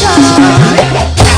Shine.